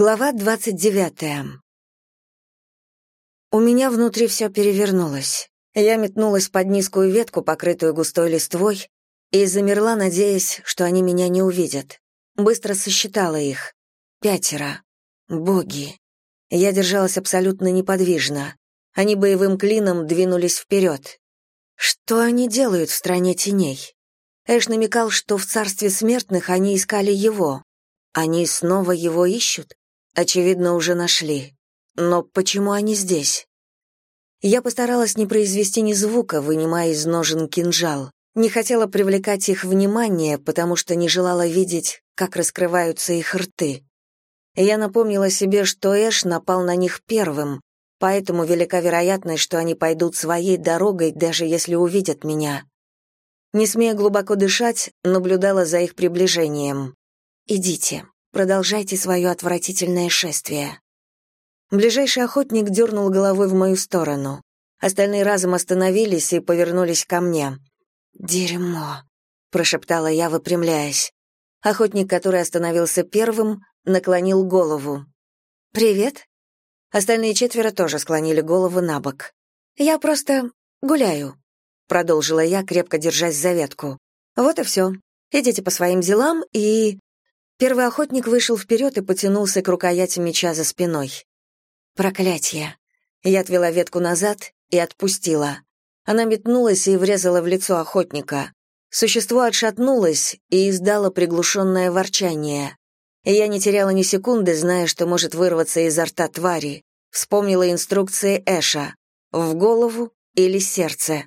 Глава двадцать девятая. У меня внутри все перевернулось. Я метнулась под низкую ветку, покрытую густой листвой, и замерла, надеясь, что они меня не увидят. Быстро сосчитала их. Пятеро. Боги. Я держалась абсолютно неподвижно. Они боевым клином двинулись вперед. Что они делают в стране теней? Эш намекал, что в царстве смертных они искали его. Они снова его ищут? Очевидно, уже нашли. Но почему они здесь? Я постаралась не произвести ни звука, вынимая из ножен кинжал. Не хотела привлекать их внимание, потому что не желала видеть, как раскрываются их рты. Я напомнила себе, что Эш напал на них первым, поэтому велика вероятность, что они пойдут своей дорогой, даже если увидят меня. Не смея глубоко дышать, наблюдала за их приближением. «Идите», Продолжайте свое отвратительное шествие». Ближайший охотник дернул головой в мою сторону. Остальные разом остановились и повернулись ко мне. «Дерьмо», — прошептала я, выпрямляясь. Охотник, который остановился первым, наклонил голову. «Привет». Остальные четверо тоже склонили голову на бок. «Я просто гуляю», — продолжила я, крепко держась за ветку. «Вот и все. Идите по своим делам и...» Первый охотник вышел вперед и потянулся к рукояти меча за спиной. Проклятье. Я отвела ветку назад и отпустила. Она метнулась и врезала в лицо охотника. Существо отшатнулось и издало приглушенное ворчание. Я не теряла ни секунды, зная, что может вырваться изо рта твари. Вспомнила инструкции Эша. В голову или сердце.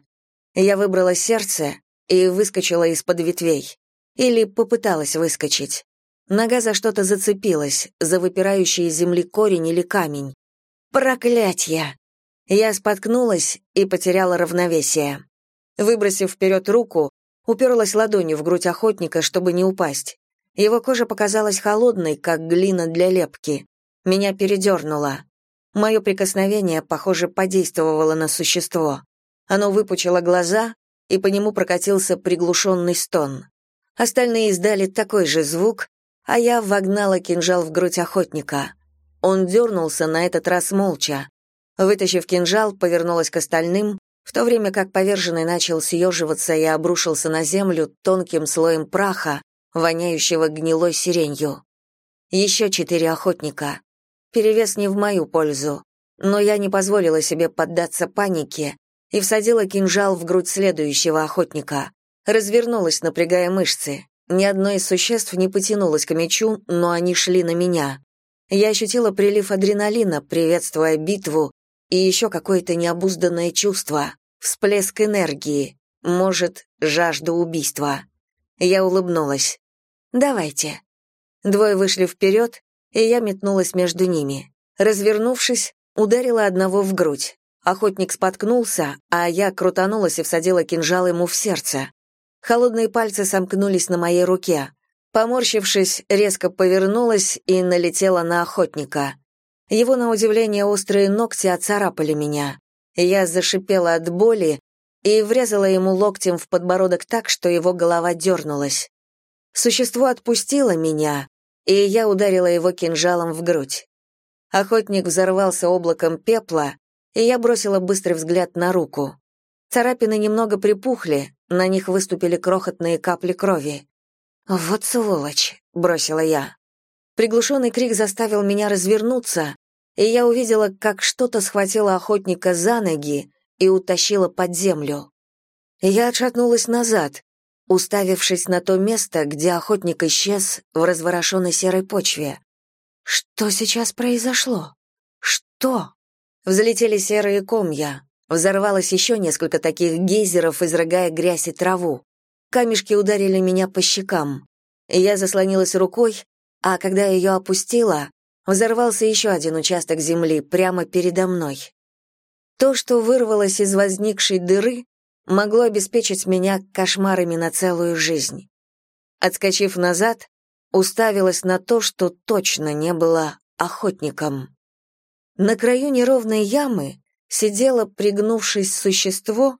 Я выбрала сердце и выскочила из-под ветвей. Или попыталась выскочить. Нога за что-то зацепилась, за выпирающий из земли корень или камень. Проклятье! Я споткнулась и потеряла равновесие. Выбросив вперед руку, уперлась ладонью в грудь охотника, чтобы не упасть. Его кожа показалась холодной, как глина для лепки. Меня передернуло. Мое прикосновение, похоже, подействовало на существо. Оно выпучило глаза, и по нему прокатился приглушенный стон. Остальные издали такой же звук, а я вогнала кинжал в грудь охотника. Он дернулся на этот раз молча. Вытащив кинжал, повернулась к остальным, в то время как поверженный начал съеживаться и обрушился на землю тонким слоем праха, воняющего гнилой сиренью. Еще четыре охотника. Перевес не в мою пользу, но я не позволила себе поддаться панике и всадила кинжал в грудь следующего охотника. Развернулась, напрягая мышцы. Ни одно из существ не потянулось к мечу, но они шли на меня. Я ощутила прилив адреналина, приветствуя битву, и еще какое-то необузданное чувство, всплеск энергии, может, жажда убийства. Я улыбнулась. «Давайте». Двое вышли вперед, и я метнулась между ними. Развернувшись, ударила одного в грудь. Охотник споткнулся, а я крутанулась и всадила кинжал ему в сердце. Холодные пальцы сомкнулись на моей руке. Поморщившись, резко повернулась и налетела на охотника. Его, на удивление, острые ногти оцарапали меня. Я зашипела от боли и врезала ему локтем в подбородок так, что его голова дернулась. Существо отпустило меня, и я ударила его кинжалом в грудь. Охотник взорвался облаком пепла, и я бросила быстрый взгляд на руку. Царапины немного припухли, на них выступили крохотные капли крови. «Вот сволочь!» — бросила я. Приглушенный крик заставил меня развернуться, и я увидела, как что-то схватило охотника за ноги и утащило под землю. Я отшатнулась назад, уставившись на то место, где охотник исчез в разворошенной серой почве. Что сейчас произошло? Что? Взлетели серые комья. Взорвалось еще несколько таких гейзеров, изрыгая грязь и траву. Камешки ударили меня по щекам. Я заслонилась рукой, а когда ее опустила, взорвался еще один участок земли прямо передо мной. То, что вырвалось из возникшей дыры, могло обеспечить меня кошмарами на целую жизнь. Отскочив назад, уставилась на то, что точно не было охотником. На краю неровной ямы сидело, пригнувшись существо,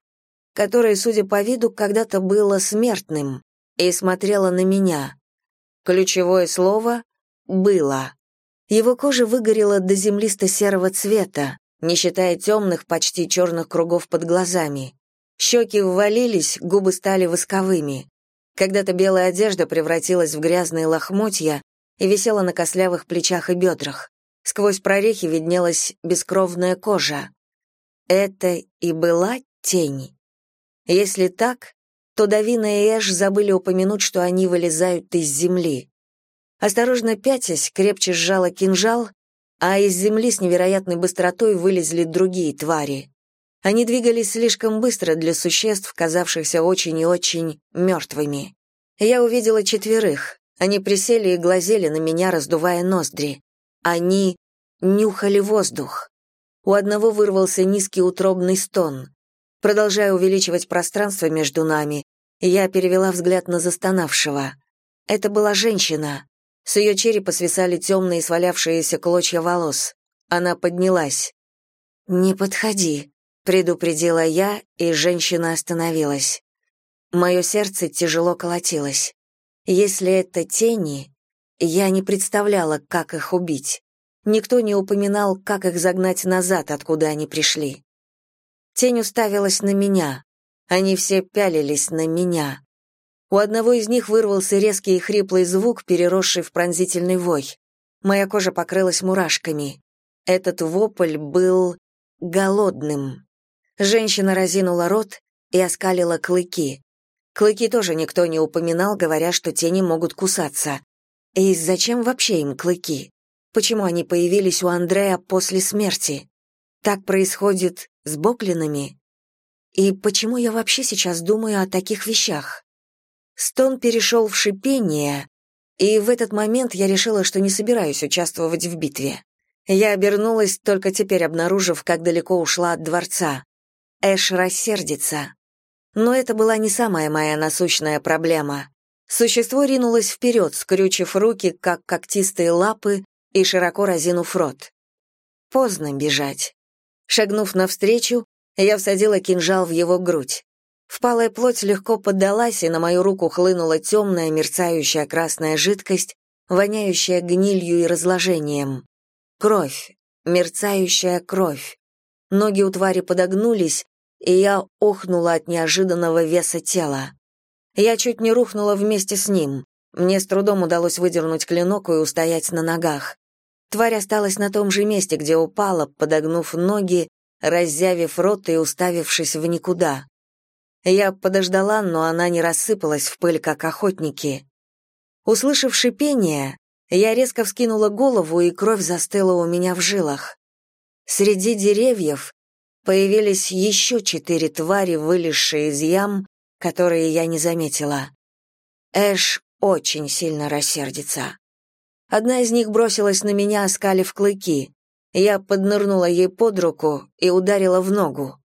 которое, судя по виду, когда-то было смертным, и смотрело на меня. Ключевое слово «было». Его кожа выгорела до землисто-серого цвета, не считая темных, почти черных кругов под глазами. Щеки ввалились, губы стали восковыми. Когда-то белая одежда превратилась в грязные лохмотья и висела на кослявых плечах и бедрах. Сквозь прорехи виднелась бескровная кожа. Это и была тень. Если так, то Давина и Эш забыли упомянуть, что они вылезают из земли. Осторожно пятясь, крепче сжала кинжал, а из земли с невероятной быстротой вылезли другие твари. Они двигались слишком быстро для существ, казавшихся очень и очень мертвыми. Я увидела четверых. Они присели и глазели на меня, раздувая ноздри. Они нюхали воздух. У одного вырвался низкий утробный стон. Продолжая увеличивать пространство между нами, я перевела взгляд на застонавшего. Это была женщина. С ее черепа свисали темные свалявшиеся клочья волос. Она поднялась. «Не подходи», — предупредила я, и женщина остановилась. Мое сердце тяжело колотилось. Если это тени, я не представляла, как их убить. Никто не упоминал, как их загнать назад, откуда они пришли. Тень уставилась на меня. Они все пялились на меня. У одного из них вырвался резкий и хриплый звук, переросший в пронзительный вой. Моя кожа покрылась мурашками. Этот вопль был голодным. Женщина разинула рот и оскалила клыки. Клыки тоже никто не упоминал, говоря, что тени могут кусаться. И зачем вообще им клыки? Почему они появились у Андрея после смерти? Так происходит с Боклинами? И почему я вообще сейчас думаю о таких вещах? Стон перешел в шипение, и в этот момент я решила, что не собираюсь участвовать в битве. Я обернулась, только теперь обнаружив, как далеко ушла от дворца. Эш рассердится. Но это была не самая моя насущная проблема. Существо ринулось вперед, скрючив руки, как когтистые лапы, и широко разинув рот. Поздно бежать. Шагнув навстречу, я всадила кинжал в его грудь. Впалая плоть легко поддалась, и на мою руку хлынула темная, мерцающая красная жидкость, воняющая гнилью и разложением. Кровь, мерцающая кровь. Ноги у твари подогнулись, и я охнула от неожиданного веса тела. Я чуть не рухнула вместе с ним. Мне с трудом удалось выдернуть клинок и устоять на ногах. Тварь осталась на том же месте, где упала, подогнув ноги, раззявив рот и уставившись в никуда. Я подождала, но она не рассыпалась в пыль, как охотники. Услышав шипение, я резко вскинула голову, и кровь застыла у меня в жилах. Среди деревьев появились еще четыре твари, вылезшие из ям, которые я не заметила. Эш очень сильно рассердится. Одна из них бросилась на меня, оскалив клыки. Я поднырнула ей под руку и ударила в ногу.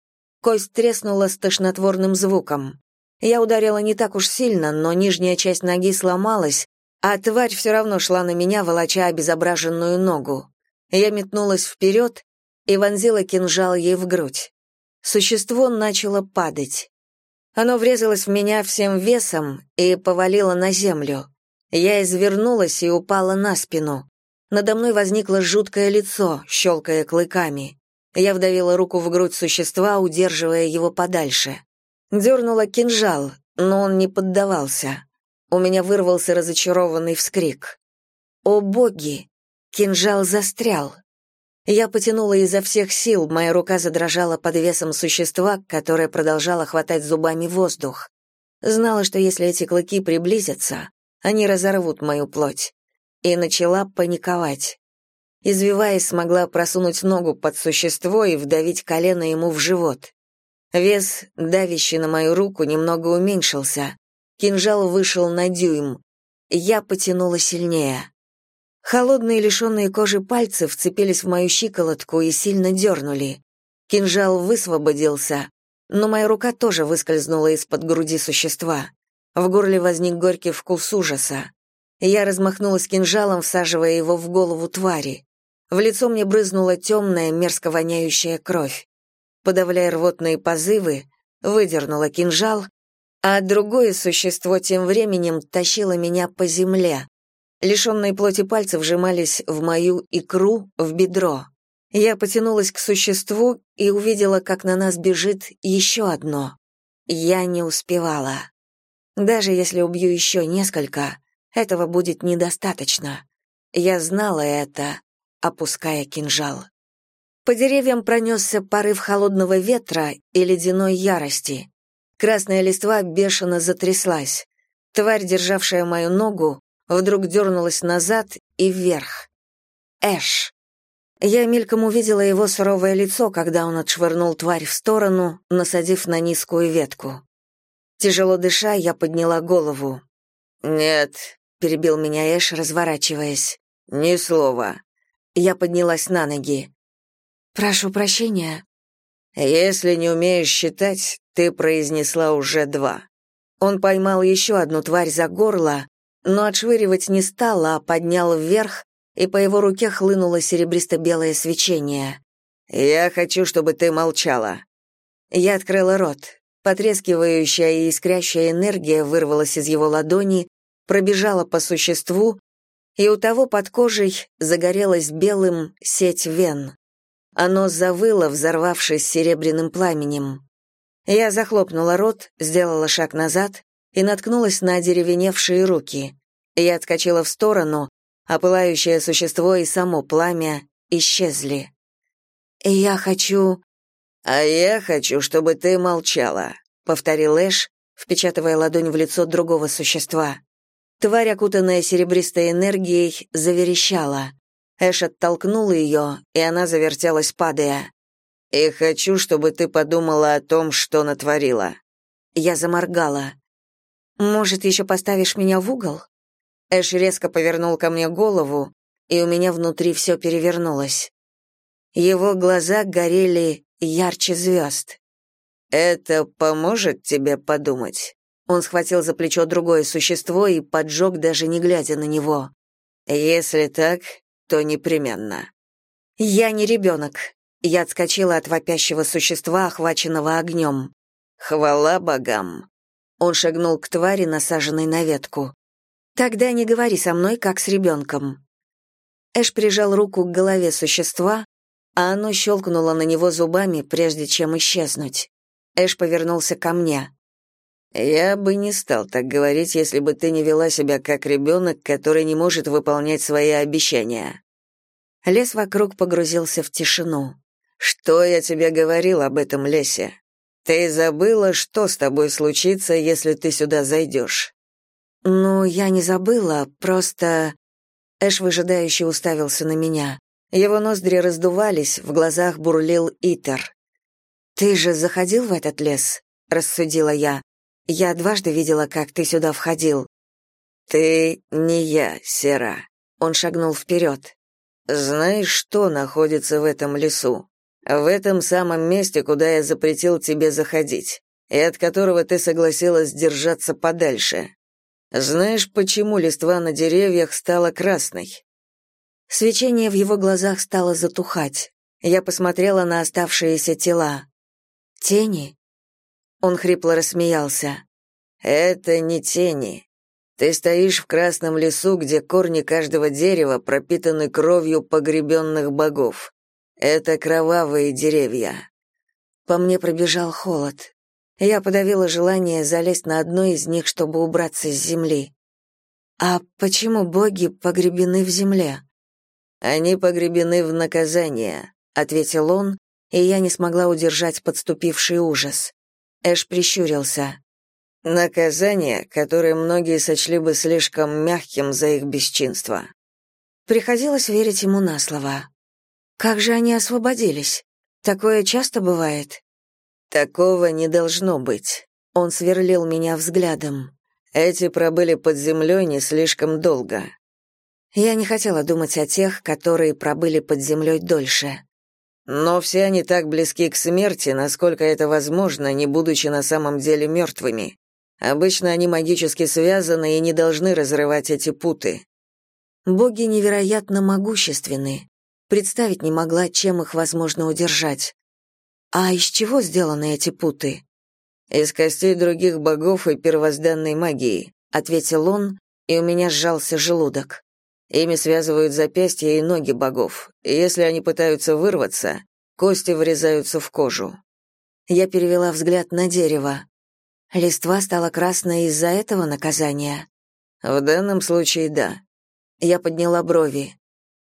Кость треснула с тошнотворным звуком. Я ударила не так уж сильно, но нижняя часть ноги сломалась, а тварь все равно шла на меня, волоча обезображенную ногу. Я метнулась вперед и вонзила кинжал ей в грудь. Существо начало падать. Оно врезалось в меня всем весом и повалило на землю. Я извернулась и упала на спину. Надо мной возникло жуткое лицо, щелкая клыками. Я вдавила руку в грудь существа, удерживая его подальше. Дернула кинжал, но он не поддавался. У меня вырвался разочарованный вскрик. «О боги! Кинжал застрял!» Я потянула изо всех сил, моя рука задрожала под весом существа, которое продолжало хватать зубами воздух. Знала, что если эти клыки приблизятся, они разорвут мою плоть. И начала паниковать. Извиваясь, смогла просунуть ногу под существо и вдавить колено ему в живот. Вес, давящий на мою руку, немного уменьшился. Кинжал вышел на дюйм. Я потянула сильнее. Холодные, лишенные кожи пальцы вцепились в мою щиколотку и сильно дернули. Кинжал высвободился, но моя рука тоже выскользнула из-под груди существа. В горле возник горький вкус ужаса. Я размахнулась кинжалом, всаживая его в голову твари. В лицо мне брызнула темная, мерзко воняющая кровь. Подавляя рвотные позывы, выдернула кинжал, а другое существо тем временем тащило меня по земле. Лишенные плоти пальцы вжимались в мою икру, в бедро. Я потянулась к существу и увидела, как на нас бежит еще одно. Я не успевала. Даже если убью еще несколько, этого будет недостаточно. Я знала это, опуская кинжал. По деревьям пронесся порыв холодного ветра и ледяной ярости. Красная листва бешено затряслась. Тварь, державшая мою ногу, вдруг дернулась назад и вверх. Эш. Я мельком увидела его суровое лицо, когда он отшвырнул тварь в сторону, насадив на низкую ветку. Тяжело дыша, я подняла голову. «Нет», — перебил меня Эш, разворачиваясь. «Ни слова». Я поднялась на ноги. «Прошу прощения». «Если не умеешь считать, ты произнесла уже два». Он поймал еще одну тварь за горло, но отшвыривать не стал, а поднял вверх, и по его руке хлынуло серебристо-белое свечение. «Я хочу, чтобы ты молчала». Я открыла рот. Потрескивающая и искрящая энергия вырвалась из его ладони, пробежала по существу, и у того под кожей загорелась белым сеть вен. Оно завыло, взорвавшись серебряным пламенем. Я захлопнула рот, сделала шаг назад и наткнулась на деревеневшие руки. Я отскочила в сторону, а пылающее существо и само пламя исчезли. «Я хочу...» «А я хочу, чтобы ты молчала», — повторил Эш, впечатывая ладонь в лицо другого существа. Тварь, окутанная серебристой энергией, заверещала. Эш оттолкнул ее, и она завертелась, падая. «И хочу, чтобы ты подумала о том, что натворила». Я заморгала. «Может, еще поставишь меня в угол?» Эш резко повернул ко мне голову, и у меня внутри все перевернулось. Его глаза горели ярче звезд. «Это поможет тебе подумать?» Он схватил за плечо другое существо и поджег, даже не глядя на него. «Если так, то непременно». «Я не ребенок». Я отскочила от вопящего существа, охваченного огнем. «Хвала богам!» Он шагнул к твари, насаженной на ветку. «Тогда не говори со мной, как с ребенком». Эш прижал руку к голове существа, а оно щелкнуло на него зубами, прежде чем исчезнуть. Эш повернулся ко мне. «Я бы не стал так говорить, если бы ты не вела себя как ребенок, который не может выполнять свои обещания». Лес вокруг погрузился в тишину. «Что я тебе говорил об этом лесе? Ты забыла, что с тобой случится, если ты сюда зайдешь?» «Ну, я не забыла, просто...» Эш выжидающе уставился на меня. Его ноздри раздувались, в глазах бурлил Итер. «Ты же заходил в этот лес?» — рассудила я. «Я дважды видела, как ты сюда входил». «Ты не я, Сера». Он шагнул вперед. «Знаешь, что находится в этом лесу? В этом самом месте, куда я запретил тебе заходить, и от которого ты согласилась держаться подальше. Знаешь, почему листва на деревьях стала красной? Свечение в его глазах стало затухать. Я посмотрела на оставшиеся тела. Тени? Он хрипло рассмеялся. Это не тени. Ты стоишь в красном лесу, где корни каждого дерева пропитаны кровью погребенных богов. Это кровавые деревья. По мне пробежал холод. Я подавила желание залезть на одно из них, чтобы убраться с земли. А почему боги погребены в земле? Они погребены в наказание, ответил он, и я не смогла удержать подступивший ужас. Эш прищурился. Наказание, которое многие сочли бы слишком мягким за их бесчинство. Приходилось верить ему на слово. Как же они освободились? Такое часто бывает. Такого не должно быть. Он сверлил меня взглядом. Эти пробыли под землей не слишком долго. Я не хотела думать о тех, которые пробыли под землей дольше. Но все они так близки к смерти, насколько это возможно, не будучи на самом деле мертвыми. Обычно они магически связаны и не должны разрывать эти путы. Боги невероятно могущественны. Представить не могла, чем их возможно удержать. А из чего сделаны эти путы? Из костей других богов и первозданной магии, ответил он, и у меня сжался желудок. Ими связывают запястья и ноги богов, и если они пытаются вырваться, кости врезаются в кожу. Я перевела взгляд на дерево. Листва стала красной из-за этого наказания. В данном случае да. Я подняла брови.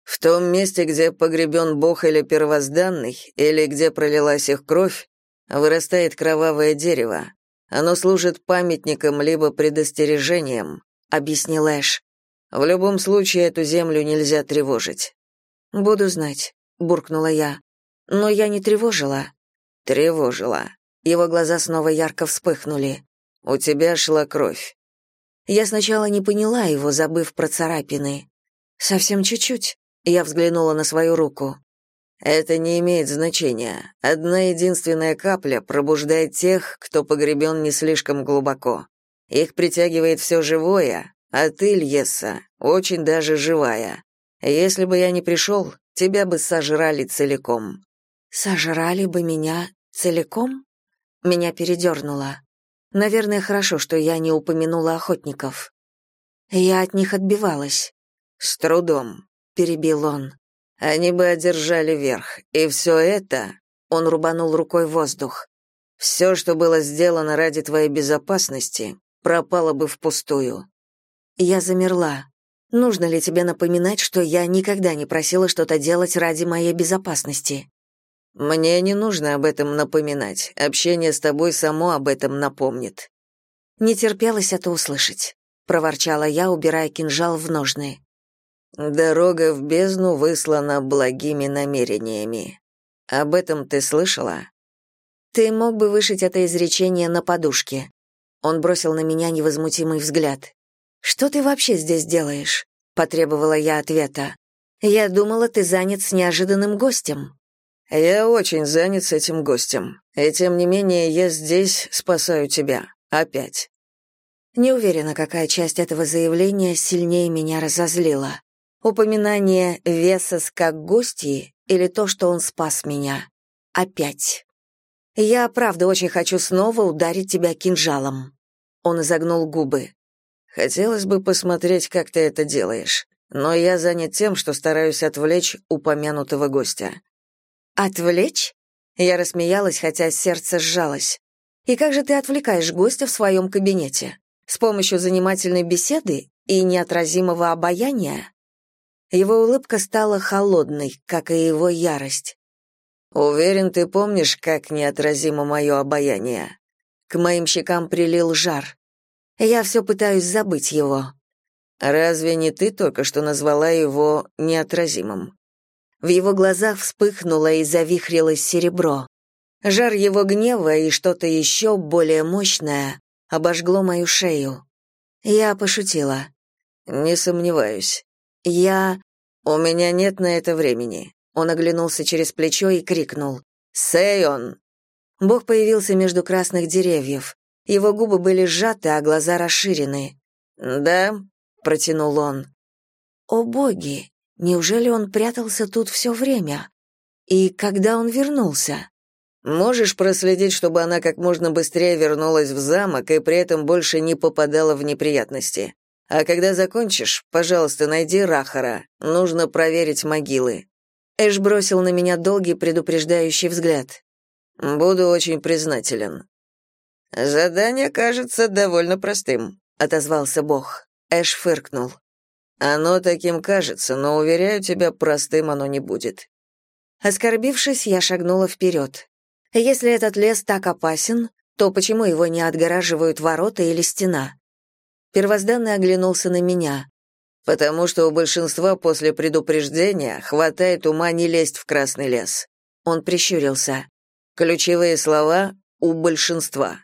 В том месте, где погребен бог или первозданный, или где пролилась их кровь, вырастает кровавое дерево. Оно служит памятником либо предостережением, объяснил Эш. В любом случае эту землю нельзя тревожить. Буду знать, буркнула я. Но я не тревожила. Тревожила. Его глаза снова ярко вспыхнули. У тебя шла кровь. Я сначала не поняла его, забыв про царапины. Совсем чуть-чуть. Я взглянула на свою руку. Это не имеет значения. Одна единственная капля пробуждает тех, кто погребен не слишком глубоко. Их притягивает все живое, а ты, Льеса, очень даже живая. Если бы я не пришел, тебя бы сожрали целиком». «Сожрали бы меня целиком?» Меня передернуло. Наверное, хорошо, что я не упомянула охотников. Я от них отбивалась. С трудом перебил он. Они бы одержали верх, и все это, он рубанул рукой воздух. Все, что было сделано ради твоей безопасности, пропало бы впустую. Я замерла. Нужно ли тебе напоминать, что я никогда не просила что-то делать ради моей безопасности? Мне не нужно об этом напоминать. Общение с тобой само об этом напомнит. Не терпелось это услышать, проворчала я, убирая кинжал в ножны. Дорога в бездну выслана благими намерениями. Об этом ты слышала? Ты мог бы вышить это изречение на подушке. Он бросил на меня невозмутимый взгляд. Что ты вообще здесь делаешь? потребовала я ответа. Я думала, ты занят с неожиданным гостем. Я очень занят с этим гостем. И тем не менее, я здесь спасаю тебя. Опять. Не уверена, какая часть этого заявления сильнее меня разозлила. Упоминание Весос как гости или то, что он спас меня. Опять. Я, правда, очень хочу снова ударить тебя кинжалом. Он изогнул губы. Хотелось бы посмотреть, как ты это делаешь, но я занят тем, что стараюсь отвлечь упомянутого гостя. Отвлечь? Я рассмеялась, хотя сердце сжалось. И как же ты отвлекаешь гостя в своем кабинете? С помощью занимательной беседы и неотразимого обаяния? Его улыбка стала холодной, как и его ярость. «Уверен, ты помнишь, как неотразимо мое обаяние?» К моим щекам прилил жар. Я все пытаюсь забыть его. «Разве не ты только что назвала его неотразимым?» В его глазах вспыхнуло и завихрилось серебро. Жар его гнева и что-то еще более мощное обожгло мою шею. Я пошутила. «Не сомневаюсь. Я... У меня нет на это времени. Он оглянулся через плечо и крикнул. «Сейон!» Бог появился между красных деревьев. Его губы были сжаты, а глаза расширены. «Да», — протянул он. «О боги! Неужели он прятался тут все время? И когда он вернулся?» «Можешь проследить, чтобы она как можно быстрее вернулась в замок и при этом больше не попадала в неприятности. А когда закончишь, пожалуйста, найди Рахара. Нужно проверить могилы. Эш бросил на меня долгий предупреждающий взгляд. Буду очень признателен. Задание кажется довольно простым, отозвался Бог. Эш фыркнул. Оно таким кажется, но уверяю тебя, простым оно не будет. Оскорбившись, я шагнула вперед. Если этот лес так опасен, то почему его не отгораживают ворота или стена? Первозданный оглянулся на меня. «Потому что у большинства после предупреждения хватает ума не лезть в Красный лес». Он прищурился. «Ключевые слова «у большинства».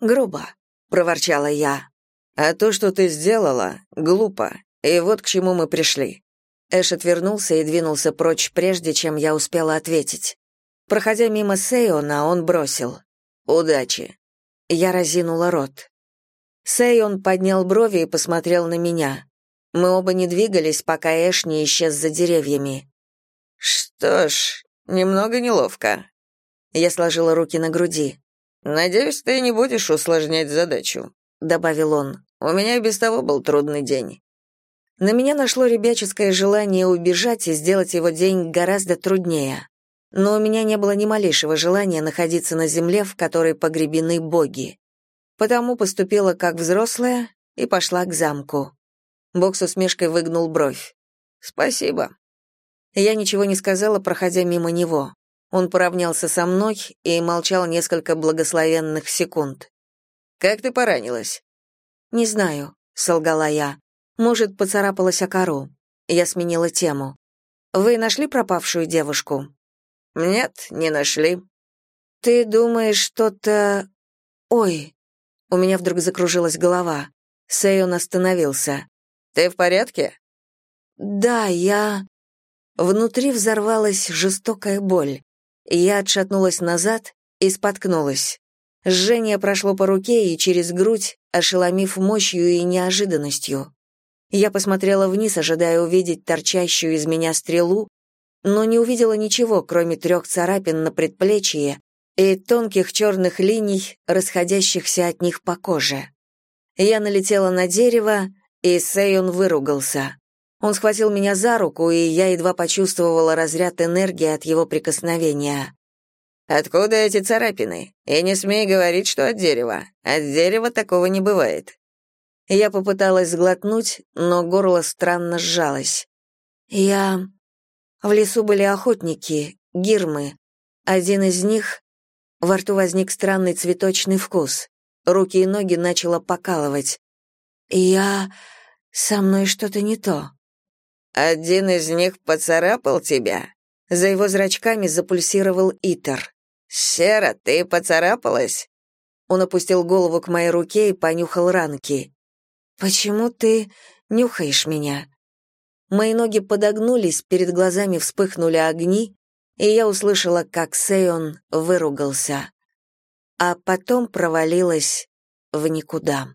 «Грубо», — проворчала я. «А то, что ты сделала, глупо. И вот к чему мы пришли». Эш отвернулся и двинулся прочь, прежде чем я успела ответить. Проходя мимо Сейона, он бросил. «Удачи». Я разинула рот. Сейон поднял брови и посмотрел на меня. Мы оба не двигались, пока Эш не исчез за деревьями. «Что ж, немного неловко». Я сложила руки на груди. «Надеюсь, ты не будешь усложнять задачу», — добавил он. «У меня и без того был трудный день». На меня нашло ребяческое желание убежать и сделать его день гораздо труднее. Но у меня не было ни малейшего желания находиться на земле, в которой погребены боги. Потому поступила как взрослая и пошла к замку. Бог с усмешкой выгнул бровь. «Спасибо». Я ничего не сказала, проходя мимо него. Он поравнялся со мной и молчал несколько благословенных секунд. «Как ты поранилась?» «Не знаю», — солгала я. «Может, поцарапалась о кору». Я сменила тему. «Вы нашли пропавшую девушку?» «Нет, не нашли». «Ты думаешь, что-то...» «Ой!» У меня вдруг закружилась голова. Сэйон остановился. «Ты в порядке?» «Да, я...» Внутри взорвалась жестокая боль. Я отшатнулась назад и споткнулась. Жжение прошло по руке и через грудь, ошеломив мощью и неожиданностью. Я посмотрела вниз, ожидая увидеть торчащую из меня стрелу, но не увидела ничего, кроме трех царапин на предплечье и тонких черных линий, расходящихся от них по коже. Я налетела на дерево, и Сейон выругался. Он схватил меня за руку, и я едва почувствовала разряд энергии от его прикосновения. «Откуда эти царапины? И не смей говорить, что от дерева. От дерева такого не бывает». Я попыталась сглотнуть, но горло странно сжалось. «Я...» В лесу были охотники, гирмы. Один из них... Во рту возник странный цветочный вкус. Руки и ноги начало покалывать. «Я... Со мной что-то не то». «Один из них поцарапал тебя?» За его зрачками запульсировал Итер. «Сера, ты поцарапалась?» Он опустил голову к моей руке и понюхал ранки. «Почему ты нюхаешь меня?» Мои ноги подогнулись, перед глазами вспыхнули огни, и я услышала, как Сейон выругался. А потом провалилась в никуда.